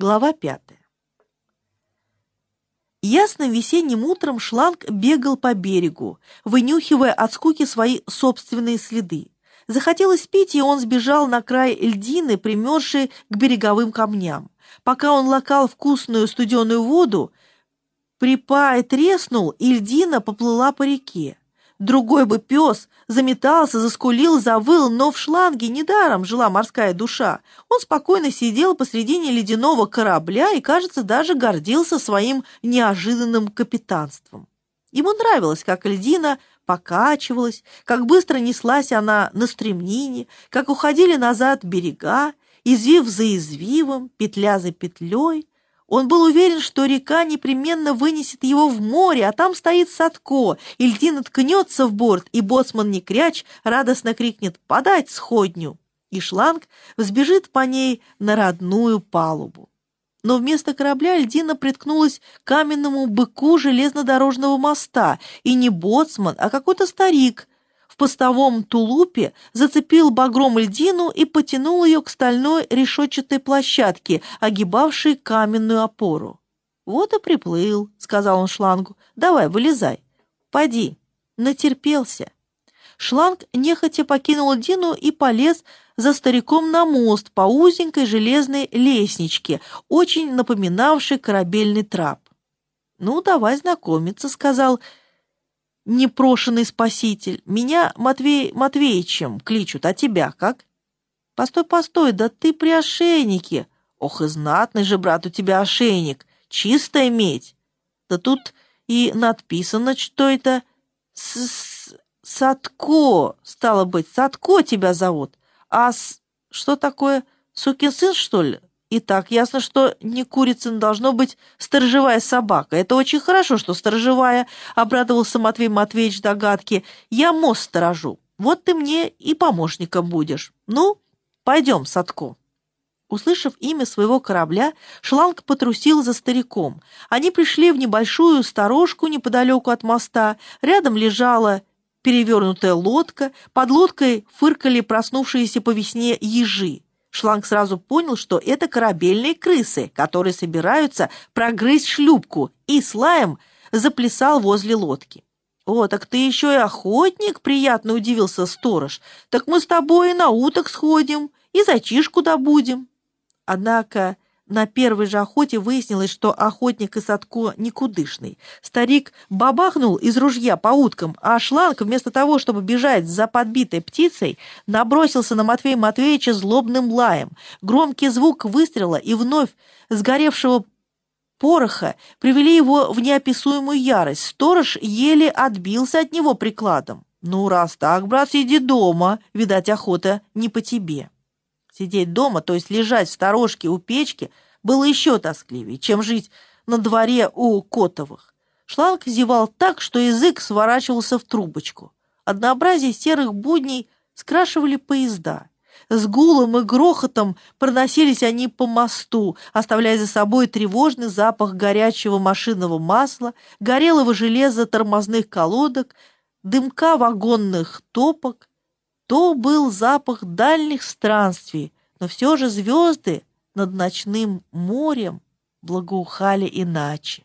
Глава пятая. Ясным весенним утром шланг бегал по берегу, вынюхивая от скуки свои собственные следы. Захотелось пить, и он сбежал на край льдины, примерзшей к береговым камням. Пока он лакал вкусную студеную воду, припай треснул, и льдина поплыла по реке. Другой бы пес заметался, заскулил, завыл, но в шланге недаром жила морская душа. Он спокойно сидел посредине ледяного корабля и, кажется, даже гордился своим неожиданным капитанством. Ему нравилось, как льдина покачивалась, как быстро неслась она на стремнине, как уходили назад берега, извив за извивом, петля за петлей, он был уверен, что река непременно вынесет его в море, а там стоит Садко, и льдина ткнется в борт, и боцман не кряч радостно крикнет «Подать сходню!» и шланг взбежит по ней на родную палубу. Но вместо корабля льдина приткнулась к каменному быку железнодорожного моста, и не боцман, а какой-то старик — постовом тулупе, зацепил багром льдину и потянул ее к стальной решетчатой площадке, огибавшей каменную опору. «Вот и приплыл», — сказал он шлангу. «Давай, вылезай. Пойди». Натерпелся. Шланг нехотя покинул льдину и полез за стариком на мост по узенькой железной лестничке, очень напоминавшей корабельный трап. «Ну, давай знакомиться», — сказал непрошенный спаситель. Меня Матвей Матвеичем кличут, а тебя как? Постой, постой, да ты при ошейнике. Ох, и знатный же, брат, у тебя ошейник. Чистая медь. Да тут и надписано, что это с Садко, стало быть, Садко тебя зовут. А с... что такое, сукин сын, что ли? И так ясно, что не Курицын должно быть сторожевая собака. Это очень хорошо, что сторожевая, — обрадовался Матвей Матвеевич догадки. Я мост сторожу. Вот ты мне и помощником будешь. Ну, пойдем, Садко. Услышав имя своего корабля, шланг потрусил за стариком. Они пришли в небольшую сторожку неподалеку от моста. Рядом лежала перевернутая лодка, под лодкой фыркали проснувшиеся по весне ежи. Шланг сразу понял, что это корабельные крысы, которые собираются прогрызть шлюпку, и с лаем заплясал возле лодки. «О, так ты еще и охотник!» — приятно удивился сторож. «Так мы с тобой и на уток сходим, и зайчишку добудем». Однако на первой же охоте выяснилось, что охотник и Садко никудышный. Старик бабахнул из ружья по уткам, а шланг, вместо того, чтобы бежать за подбитой птицей, набросился на Матвея Матвеевича злобным лаем. Громкий звук выстрела и вновь сгоревшего пороха привели его в неописуемую ярость. Сторож еле отбился от него прикладом. «Ну, раз так, брат, сиди дома, видать, охота не по тебе». Сидеть дома, то есть лежать в сторожке у печки, было еще тоскливее, чем жить на дворе у Котовых. Шланг зевал так, что язык сворачивался в трубочку. Однообразие серых будней скрашивали поезда. С гулом и грохотом проносились они по мосту, оставляя за собой тревожный запах горячего машинного масла, горелого железа тормозных колодок, дымка вагонных топок, то был запах дальних странствий, но все же звезды над ночным морем благоухали иначе.